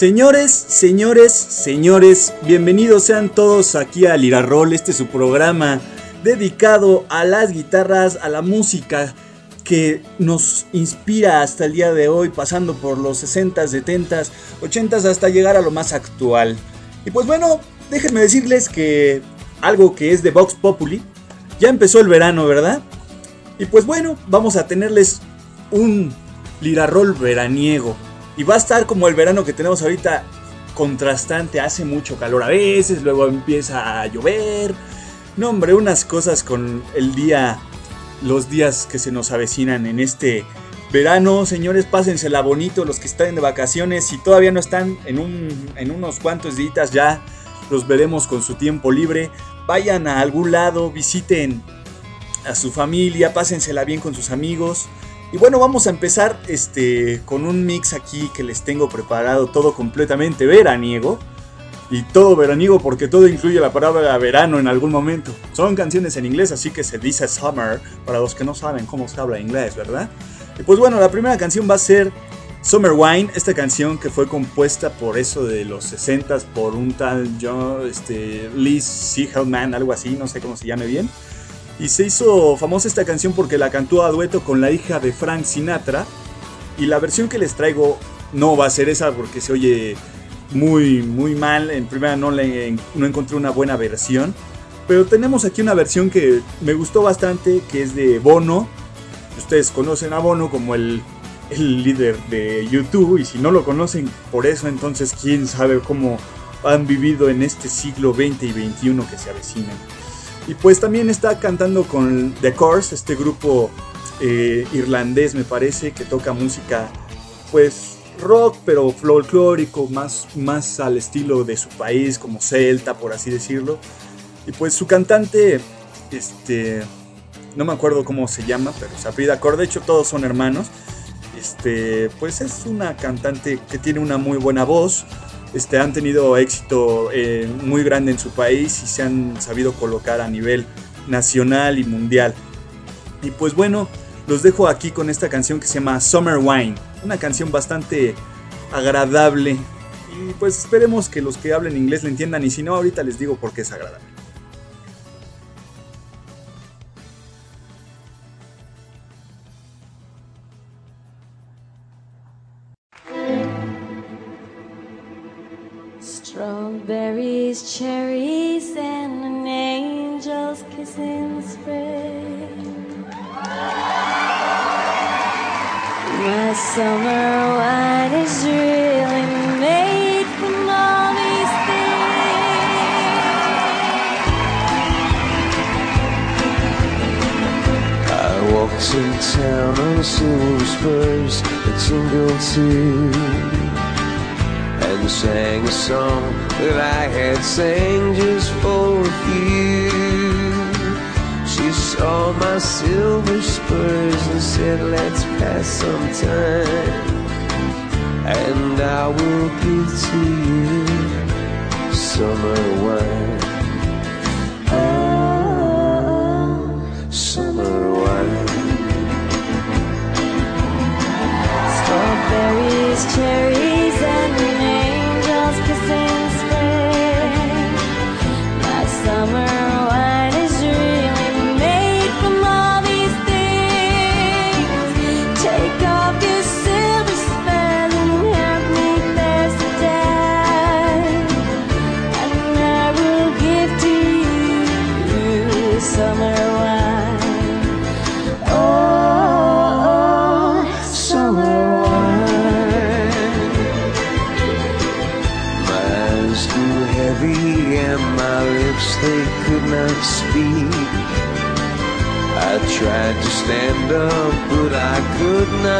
Señores, señores, señores, bienvenidos sean todos aquí a Lirarol, este es su programa dedicado a las guitarras, a la música que nos inspira hasta el día de hoy, pasando por los 60s, 70s, 80s hasta llegar a lo más actual. Y pues bueno, déjenme decirles que algo que es de Vox Populi, ya empezó el verano, ¿verdad? Y pues bueno, vamos a tenerles un Lirarol veraniego. Y va a estar como el verano que tenemos ahorita, contrastante, hace mucho calor a veces, luego empieza a llover. No, hombre, unas cosas con el día, los días que se nos avecinan en este verano. Señores, pásensela bonito, los que están de vacaciones, y todavía no están en, un, en unos cuantos días ya los veremos con su tiempo libre. Vayan a algún lado, visiten a su familia, pásensela bien con sus amigos. Y bueno, vamos a empezar este, con un mix aquí que les tengo preparado todo completamente veraniego. Y todo veraniego porque todo incluye la palabra verano en algún momento. Son canciones en inglés, así que se dice summer para los que no saben cómo se habla inglés, ¿verdad? Y pues bueno, la primera canción va a ser Summer Wine, esta canción que fue compuesta por eso de los 60s por un tal John, este, Lee Siegelman, algo así, no sé cómo se llame bien. Y se hizo famosa esta canción porque la cantó a dueto con la hija de Frank Sinatra. Y la versión que les traigo no va a ser esa porque se oye muy, muy mal. En primera no, le, no encontré una buena versión. Pero tenemos aquí una versión que me gustó bastante, que es de Bono. Ustedes conocen a Bono como el, el líder de YouTube. Y si no lo conocen por eso, entonces quién sabe cómo han vivido en este siglo XX y XXI que se avecinan. Y pues también está cantando con The Course, este grupo eh, irlandés me parece, que toca música pues rock, pero folclórico, más, más al estilo de su país, como celta, por así decirlo. Y pues su cantante, este, no me acuerdo cómo se llama, pero se apellida Core, de hecho todos son hermanos. Este, pues es una cantante que tiene una muy buena voz, este, han tenido éxito eh, muy grande en su país y se han sabido colocar a nivel nacional y mundial. Y pues bueno, los dejo aquí con esta canción que se llama Summer Wine, una canción bastante agradable. Y pues esperemos que los que hablen inglés la entiendan y si no, ahorita les digo por qué es agradable. Cherries, and an angel's kiss in spring. My summer wine is really made from all these things. I walked in town on silver spurs that tingled too sang a song that I had sang just for you. She saw my silver spurs and said, Let's pass some time. And I will give to you summer wine.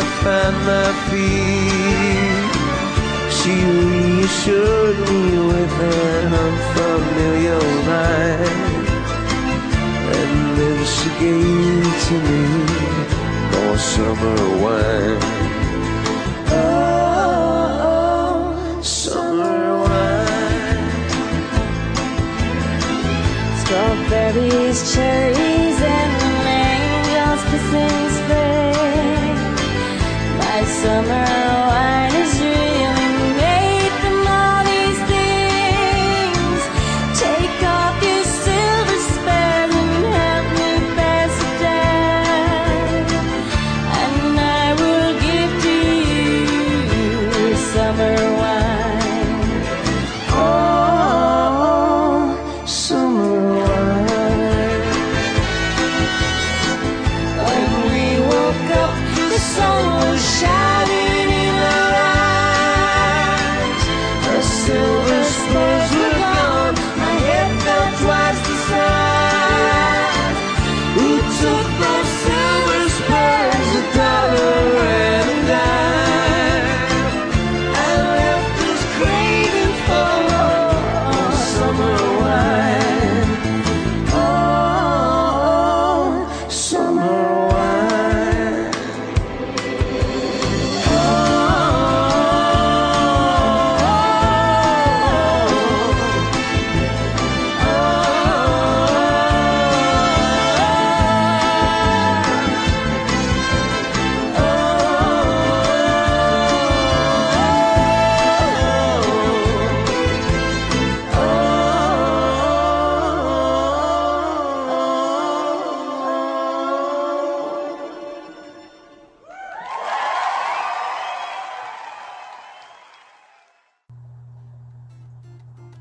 Not find my feet. She reassured me with an unfamiliar line, and then she gave to me more summer wine. Oh, Summer wine. Strawberries, cherries,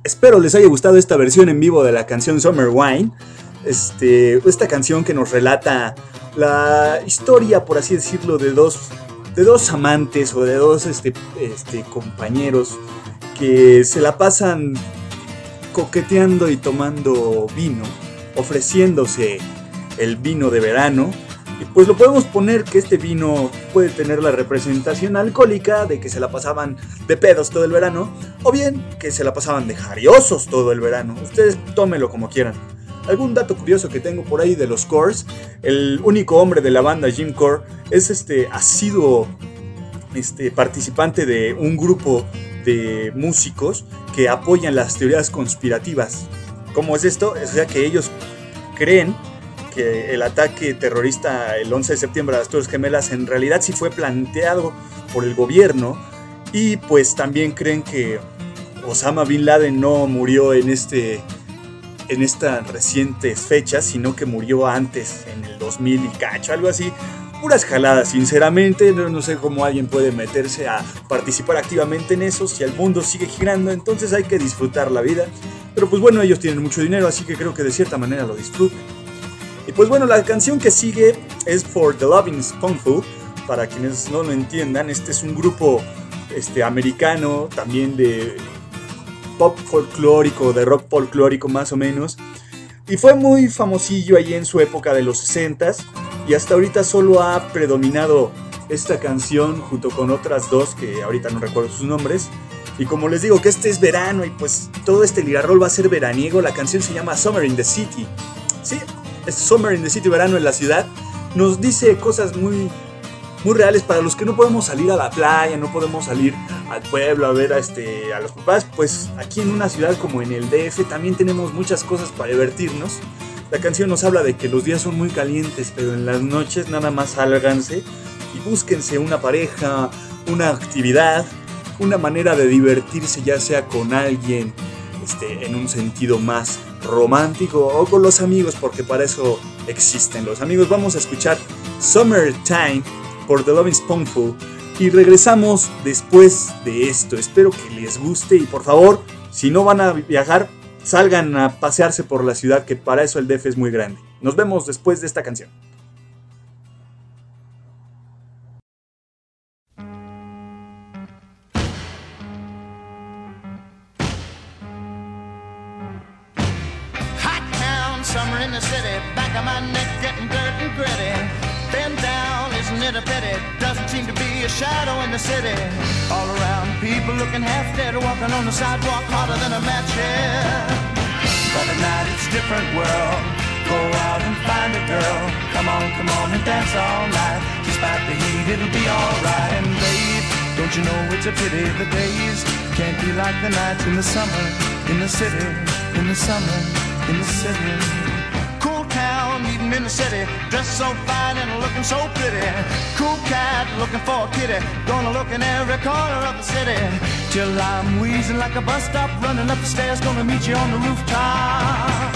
Espero les haya gustado esta versión en vivo de la canción Summer Wine. Este, esta canción que nos relata la historia, por así decirlo, de dos, de dos amantes o de dos este, este, compañeros que se la pasan coqueteando y tomando vino, ofreciéndose el vino de verano. Pues lo podemos poner que este vino puede tener la representación alcohólica de que se la pasaban de pedos todo el verano, o bien que se la pasaban de jariosos todo el verano. Ustedes tómelo como quieran. Algún dato curioso que tengo por ahí de los Cores, el único hombre de la banda Jim Core es este asiduo este, participante de un grupo de músicos que apoyan las teorías conspirativas. ¿Cómo es esto? O sea que ellos creen que el ataque terrorista el 11 de septiembre a las Torres Gemelas en realidad sí fue planteado por el gobierno y pues también creen que Osama Bin Laden no murió en este en estas recientes fechas, sino que murió antes, en el 2000 y cacho, algo así. Puras jaladas, sinceramente, no, no sé cómo alguien puede meterse a participar activamente en eso si el mundo sigue girando, entonces hay que disfrutar la vida. Pero pues bueno, ellos tienen mucho dinero, así que creo que de cierta manera lo disfrutan. Y pues bueno, la canción que sigue es For the Loving Spoonful. Para quienes no lo entiendan, este es un grupo este, americano, también de pop folclórico, de rock folclórico más o menos. Y fue muy famosillo ahí en su época de los 60s. Y hasta ahorita solo ha predominado esta canción junto con otras dos que ahorita no recuerdo sus nombres. Y como les digo que este es verano y pues todo este lirarrol va a ser veraniego, la canción se llama Summer in the City. Sí, Summer in the City, verano en la ciudad. Nos dice cosas muy, muy reales para los que no podemos salir a la playa, no podemos salir al pueblo a ver a, este, a los papás. Pues aquí en una ciudad como en el DF también tenemos muchas cosas para divertirnos. La canción nos habla de que los días son muy calientes, pero en las noches nada más sálganse y búsquense una pareja, una actividad, una manera de divertirse, ya sea con alguien este, en un sentido más romántico o con los amigos, porque para eso existen los amigos. Vamos a escuchar Summertime por The Loving Spoonful y regresamos después de esto. Espero que les guste y por favor, si no van a viajar, salgan a pasearse por la ciudad, que para eso el DF es muy grande. Nos vemos después de esta canción. Summer in the city, back of my neck getting dirt and gritty. Been down, isn't it a pity? Doesn't seem to be a shadow in the city. All around, people looking half dead, or walking on the sidewalk harder than a match head. But at night it's a different world. Go out and find a girl. Come on, come on and dance all night. Despite the heat, it'll be alright. And babe, don't you know it's a pity the days can't be like the nights in the summer in the city, in the summer, in the city. Cool town, eating in the city, dressed so fine and looking so pretty. Cool cat, looking for a kitty, gonna look in every corner of the city. Till I'm wheezing like a bus stop, running up the stairs, gonna meet you on the rooftop.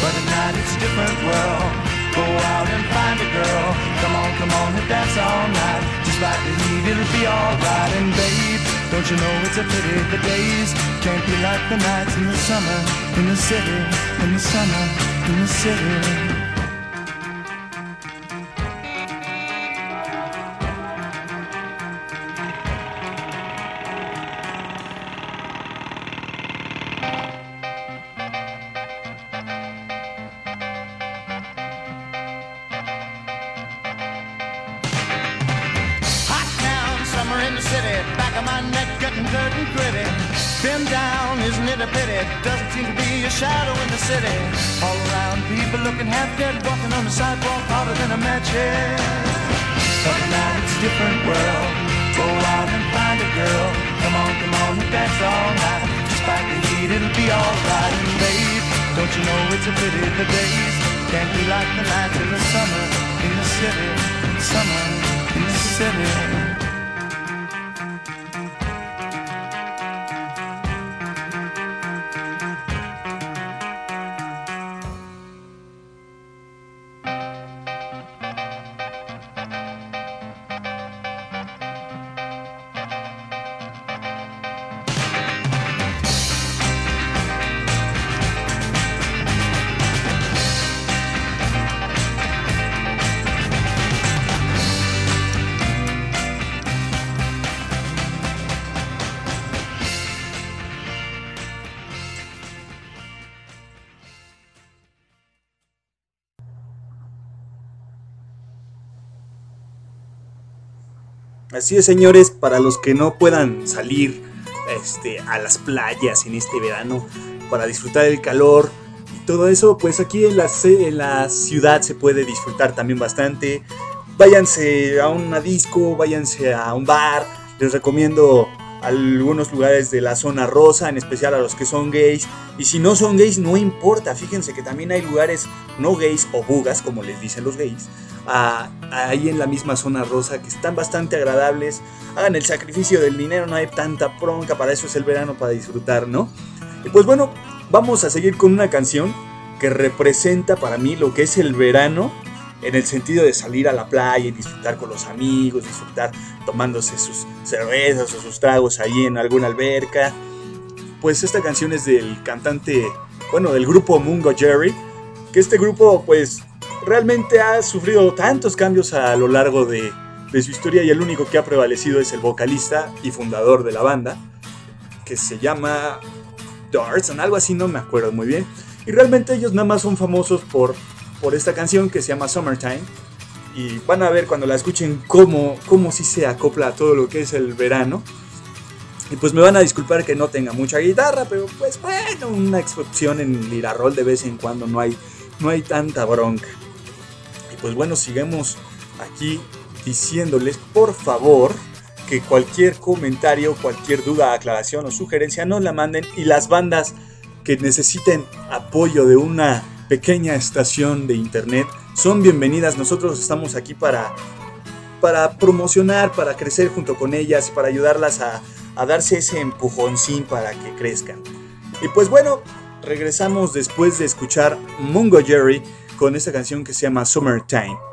But at night it's a different world. Go out and find a girl. Come on, come on and dance all night. Despite the heat, it'll be alright. And babe, don't you know it's a pity the days can't be like the nights in the summer in the city, in the summer in the city. Así es, señores, para los que no puedan salir este, a las playas en este verano para disfrutar del calor y todo eso, pues aquí en la, en la ciudad se puede disfrutar también bastante. Váyanse a una disco, váyanse a un bar. Les recomiendo algunos lugares de la zona rosa, en especial a los que son gays. Y si no son gays, no importa. Fíjense que también hay lugares no gays o bugas, como les dicen los gays, ah, ahí en la misma zona rosa que están bastante agradables. Hagan el sacrificio del dinero, no hay tanta bronca. Para eso es el verano, para disfrutar, ¿no? Y pues bueno, vamos a seguir con una canción que representa para mí lo que es el verano en el sentido de salir a la playa y disfrutar con los amigos, disfrutar tomándose sus cervezas o sus tragos ahí en alguna alberca. Pues esta canción es del cantante, bueno, del grupo Mungo Jerry, que este grupo pues realmente ha sufrido tantos cambios a lo largo de, su historia y el único que ha prevalecido es el vocalista y fundador de la banda, que se llama Darson, algo así, no me acuerdo muy bien. Y realmente ellos nada más son famosos por, por esta canción que se llama Summertime. Y van a ver cuando la escuchen cómo, cómo sí se acopla a todo lo que es el verano. Y pues me van a disculpar que no tenga mucha guitarra, pero pues bueno, una excepción en Lirarol de vez en cuando no hay, no hay tanta bronca. Pues bueno, sigamos aquí diciéndoles por favor que cualquier comentario, cualquier duda, aclaración o sugerencia nos la manden y las bandas que necesiten apoyo de una pequeña estación de internet son bienvenidas. Nosotros estamos aquí para, para promocionar, para crecer junto con ellas, para ayudarlas a, a darse ese empujoncín para que crezcan. Y pues bueno, regresamos después de escuchar Mungo Jerry con esta canción que se llama Summertime.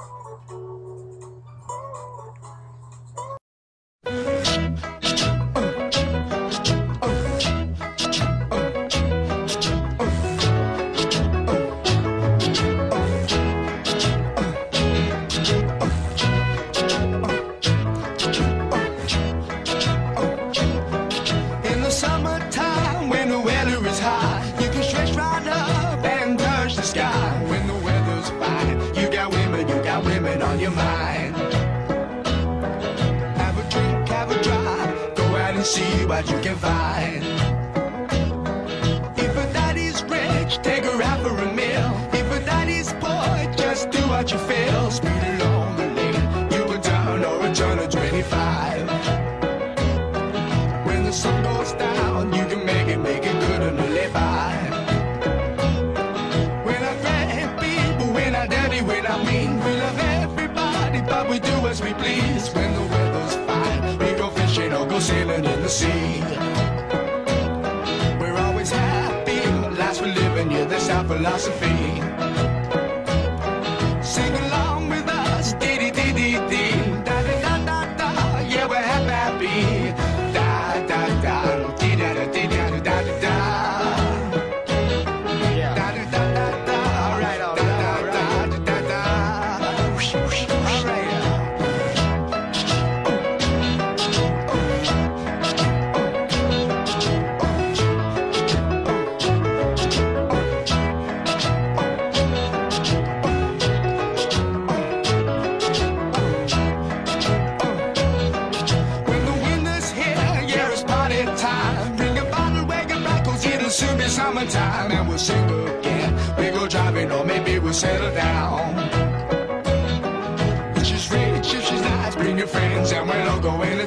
Philosophy.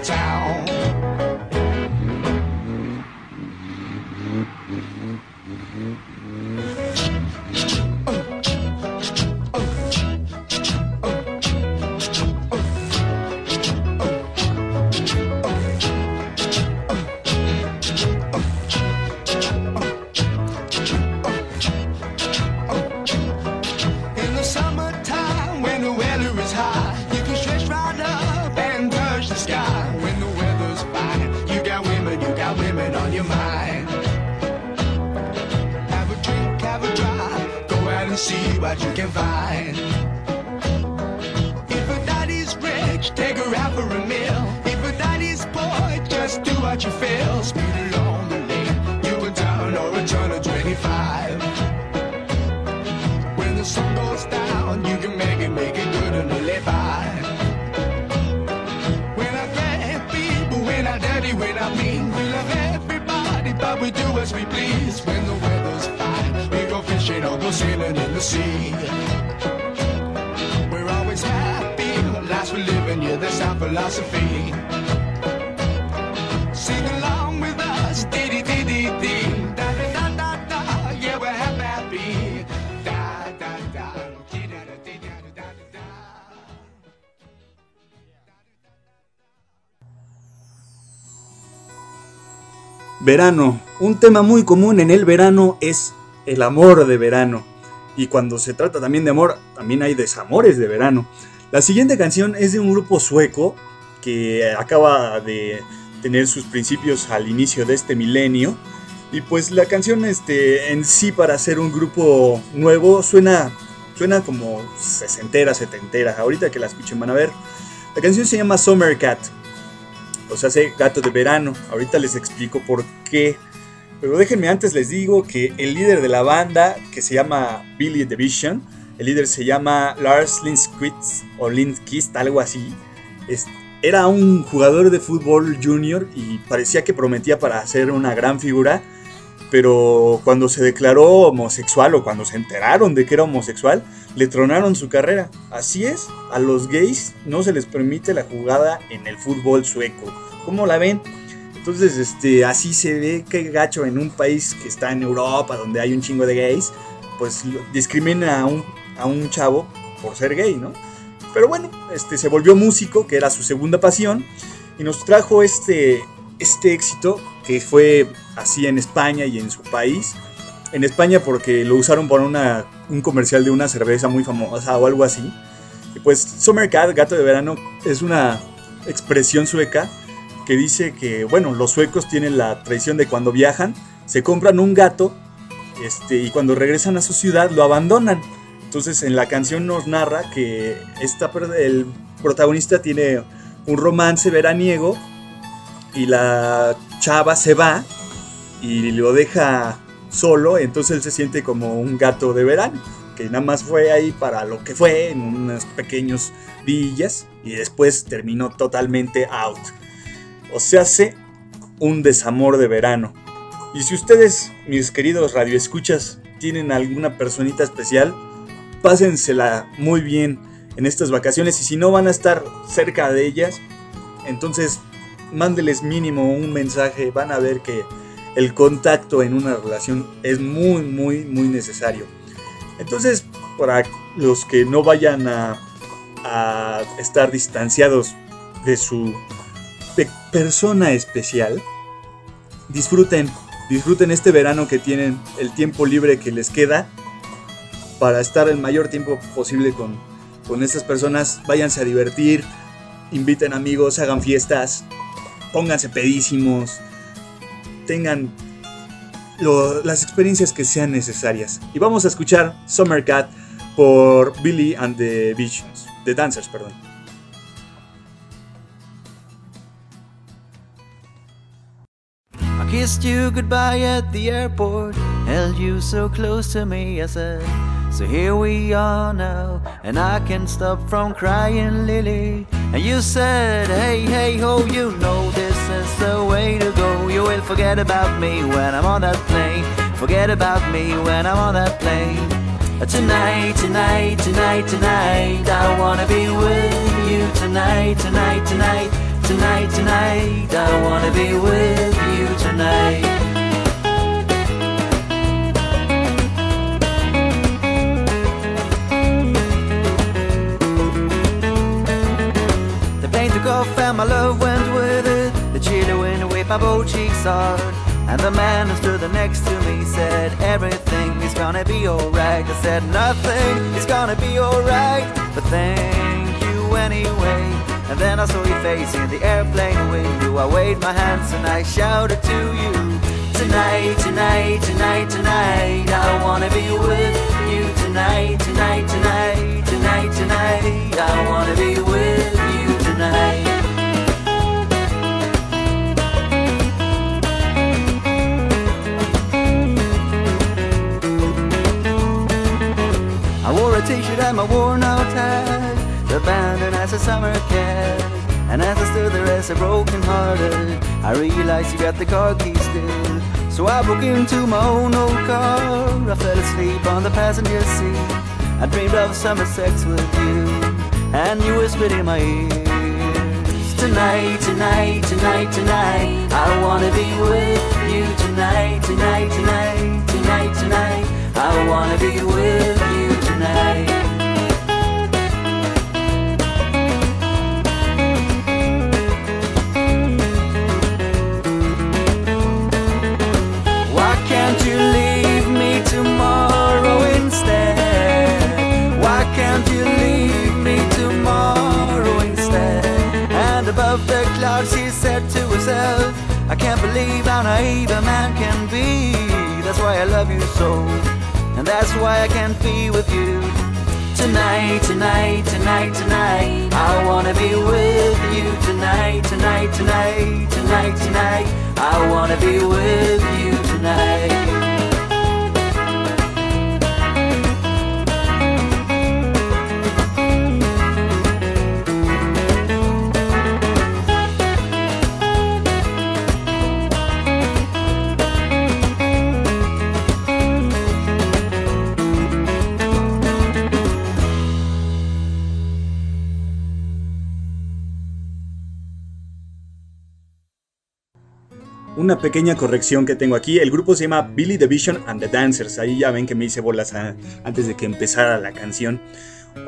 Town. Now, Daddy, wait, I mean, we love everybody, but we do as we please. When the weather's fine, we go fishing or go sailing in the sea. We're always happy, lives we live in, yeah, that's our philosophy. Verano. Un tema muy común en el verano es el amor de verano. Y cuando se trata también de amor, también hay desamores de verano. La siguiente canción es de un grupo sueco que acaba de tener sus principios al inicio de este milenio. Y pues la canción este, en sí para ser un grupo nuevo suena, suena como sesentera, setentera. Ahorita que la escuchen van a ver. La canción se llama Summer Cat o sea, hace gato de verano. Ahorita les explico por qué. Pero déjenme antes les digo que el líder de la banda, que se llama Billy Division, el líder se llama Lars Lindquist o Lindquist, algo así. era un jugador de fútbol junior y parecía que prometía para ser una gran figura. Pero cuando se declaró homosexual o cuando se enteraron de que era homosexual, le tronaron su carrera. Así es, a los gays no se les permite la jugada en el fútbol sueco. ¿Cómo la ven? Entonces, este, así se ve que gacho en un país que está en Europa, donde hay un chingo de gays, pues discrimina a un, a un chavo por ser gay, ¿no? Pero bueno, este, se volvió músico, que era su segunda pasión, y nos trajo este, este éxito que fue así en España y en su país. En España porque lo usaron por una, un comercial de una cerveza muy famosa o algo así. Y pues Summer gato de verano, es una expresión sueca que dice que, bueno, los suecos tienen la tradición de cuando viajan, se compran un gato este, y cuando regresan a su ciudad lo abandonan. Entonces en la canción nos narra que esta, el protagonista tiene un romance veraniego y la chava se va y lo deja solo, entonces él se siente como un gato de verano, que nada más fue ahí para lo que fue, en unos pequeños villas, y después terminó totalmente out. O sea, hace un desamor de verano. Y si ustedes, mis queridos radioescuchas, tienen alguna personita especial, pásensela muy bien en estas vacaciones y si no van a estar cerca de ellas, entonces mándeles mínimo un mensaje, van a ver que el contacto en una relación es muy, muy, muy necesario. Entonces, para los que no vayan a, estar distanciados de su pe- persona especial, disfruten, disfruten este verano que tienen, el tiempo libre que les queda, para estar el mayor tiempo posible con, con estas personas, váyanse a divertir, inviten amigos, hagan fiestas, pónganse pedísimos, tengan las experiencias que sean necesarias. Y vamos a escuchar Summer Cat por Billy and the Visions, The Dancers, perdón. I kissed you goodbye at the airport, held you so close to me. I said, So here we are now, and I can't stop from crying, Lily. And you said, Hey, hey, ho, you know this is the way to Forget about me when I'm on that plane. Forget about me when I'm on that plane. Uh, tonight, tonight, tonight, tonight, I wanna be with you tonight, tonight, tonight, tonight, tonight. I wanna be with you tonight. My love both cheeks hard. And the man who stood next to me said, Everything is gonna be alright. I said, Nothing is gonna be alright. But thank you anyway. And then I saw your face in the airplane window. I waved my hands and I shouted to you. Tonight, tonight, tonight, tonight. I wanna be with you tonight, tonight, tonight, tonight, tonight. I wanna be with you tonight. A t-shirt and my worn out hat Abandoned as a summer cat And as I stood there as a broken hearted, I realized you got the car keys still. So I broke into my own old car. I fell asleep on the passenger seat. I dreamed of summer sex with you, and you whispered in my ear. Tonight, tonight, tonight, tonight, I wanna be with you tonight, tonight, tonight, tonight, tonight. I wanna be with you Why can't you leave me tomorrow instead? Why can't you leave me tomorrow instead? And above the clouds she said to herself, I can't believe how naive a man can be. That's why I love you so, and that's why I can't be with you. Tonight, tonight, tonight, tonight, I wanna be with you tonight, tonight, tonight, tonight, tonight. I wanna be with you tonight. Una pequeña corrección que tengo aquí. El grupo se llama Billy the Vision and the Dancers. Ahí ya ven que me hice bolas a- antes de que empezara la canción.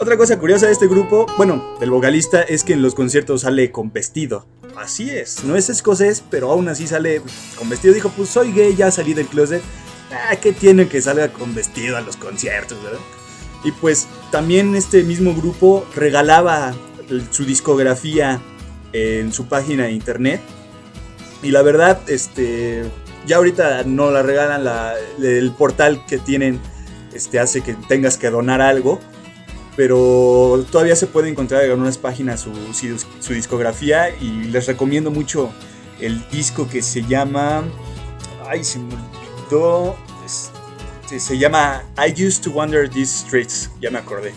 Otra cosa curiosa de este grupo, bueno, del vocalista, es que en los conciertos sale con vestido. Así es, no es escocés, pero aún así sale con vestido. Dijo, pues soy gay, ya salí del closet. Ah, ¿qué tiene que salga con vestido a los conciertos, verdad? Y pues también este mismo grupo regalaba su discografía en su página de internet. Y la verdad, este, ya ahorita no la regalan, la- el portal que tienen este, hace que tengas que donar algo. Pero todavía se puede encontrar en algunas páginas su, su, su discografía y les recomiendo mucho el disco que se llama... Ay, se me olvidó. este, se llama I Used to Wander These Streets, ya me acordé.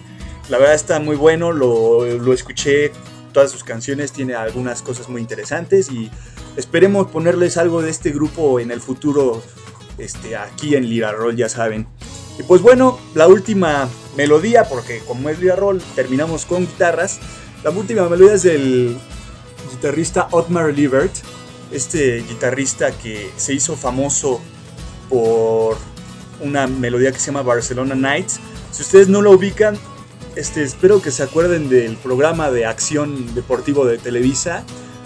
La verdad está muy bueno, lo, lo escuché, todas sus canciones, tiene algunas cosas muy interesantes y esperemos ponerles algo de este grupo en el futuro, este, aquí en Lira Roll, ya saben. Y pues bueno, la última melodía, porque como es Lira Roll, terminamos con guitarras. La última melodía es del guitarrista Otmar Liebert, este guitarrista que se hizo famoso por una melodía que se llama Barcelona Nights. Si ustedes no lo ubican, este, espero que se acuerden del programa de acción deportivo de Televisa,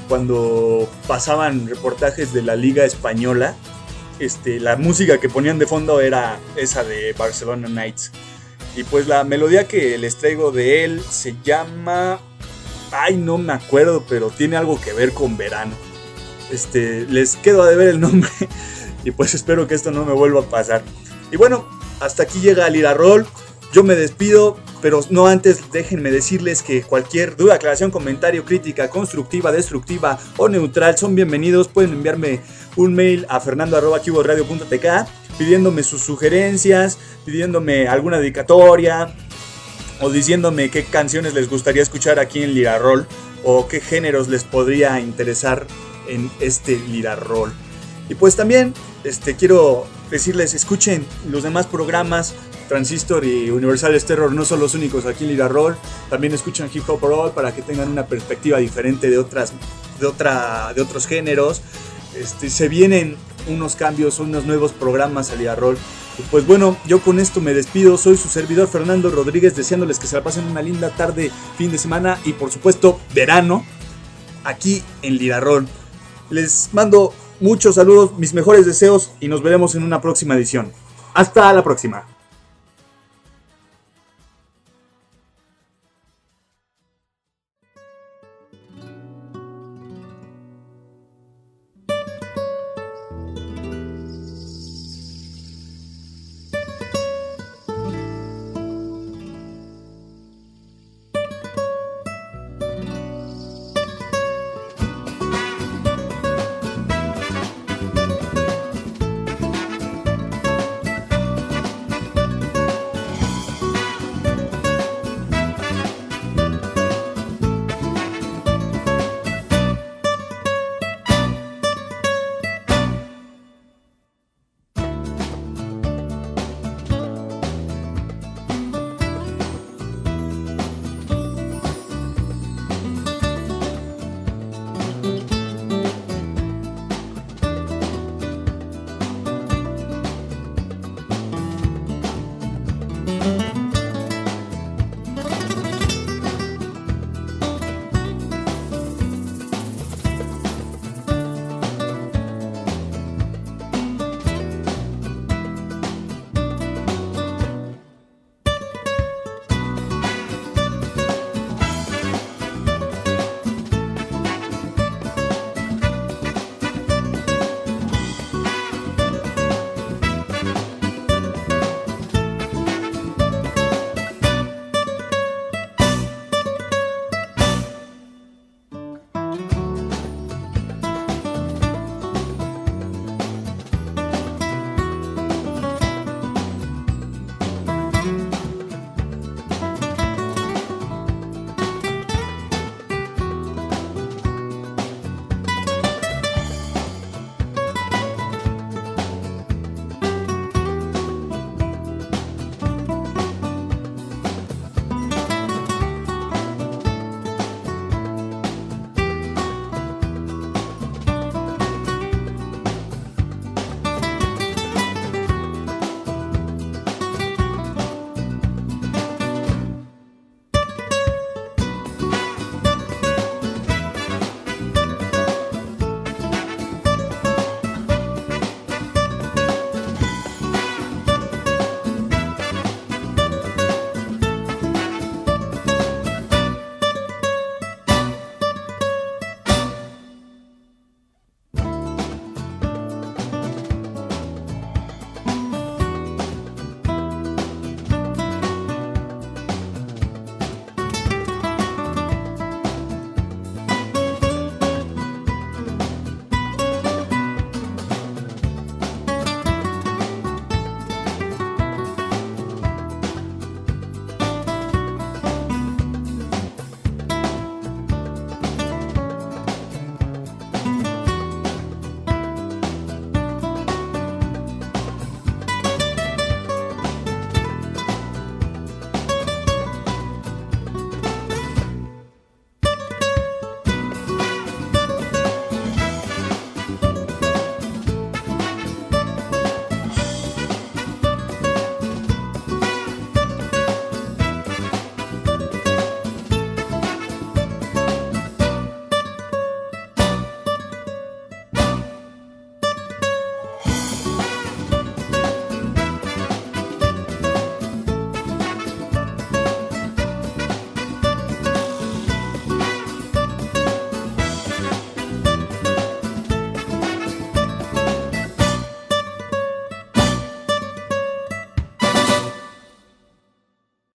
cuando pasaban reportajes de la Liga Española. Este, la música que ponían de fondo era esa de Barcelona Nights. Y pues la melodía que les traigo de él se llama... Ay, no me acuerdo, pero tiene algo que ver con verano. Este, les quedo a deber el nombre. Y pues espero que esto no me vuelva a pasar. Y bueno, hasta aquí llega el Roll. Yo me despido, pero no antes déjenme decirles que cualquier duda, aclaración, comentario, crítica, constructiva, destructiva o neutral son bienvenidos. Pueden enviarme un mail a fernando.cuboradio.tk pidiéndome sus sugerencias, pidiéndome alguna dedicatoria o diciéndome qué canciones les gustaría escuchar aquí en Lira Roll o qué géneros les podría interesar en este Lira Roll. Y pues también este, quiero decirles, escuchen los demás programas, Transistor y Universal Terror no son los únicos aquí en Lira Roll, también escuchan Hip Hop Roll para que tengan una perspectiva diferente de, otras, de, otra, de otros géneros. Este, se vienen unos cambios, unos nuevos programas a Lira Roll. Pues bueno, yo con esto me despido. Soy su servidor Fernando Rodríguez, deseándoles que se la pasen una linda tarde, fin de semana y por supuesto verano aquí en Lirarrol. Les mando muchos saludos, mis mejores deseos y nos veremos en una próxima edición. Hasta la próxima.